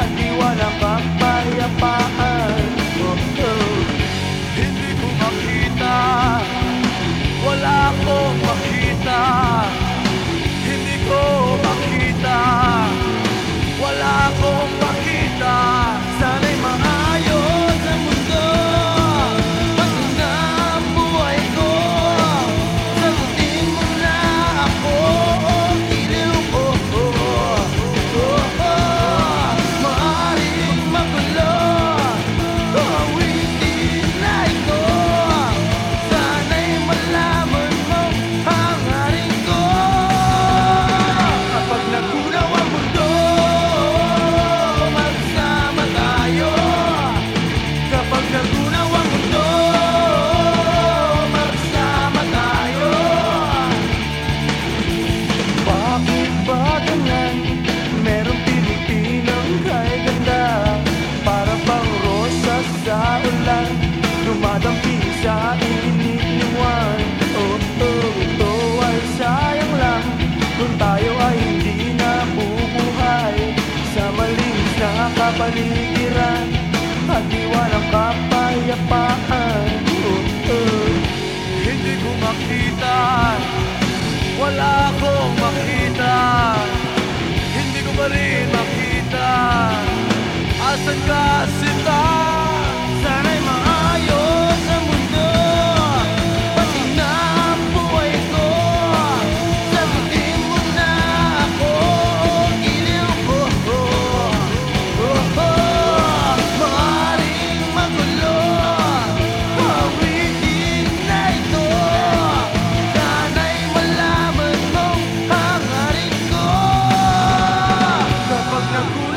anyone I'm kapaligiran At di walang kapayapaan oh. Hindi ko makita Wala akong makita Hindi ko pa rin makita Asan ka? Yahoo!